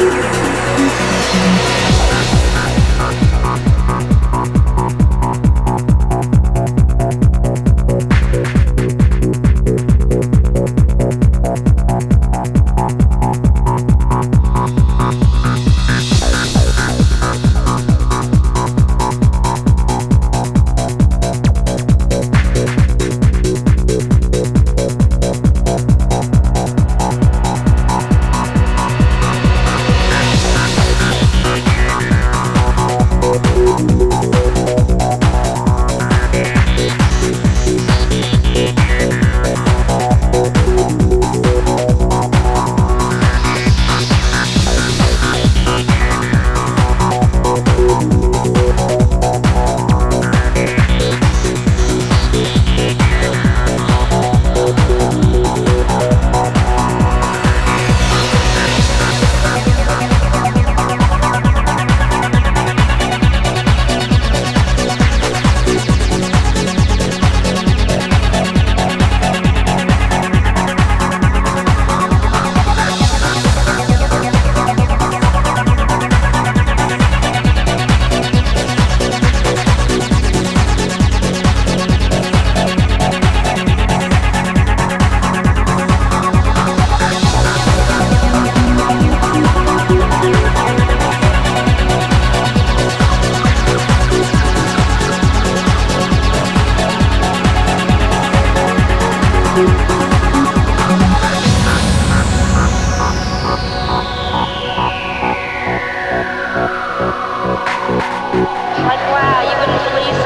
you. Louise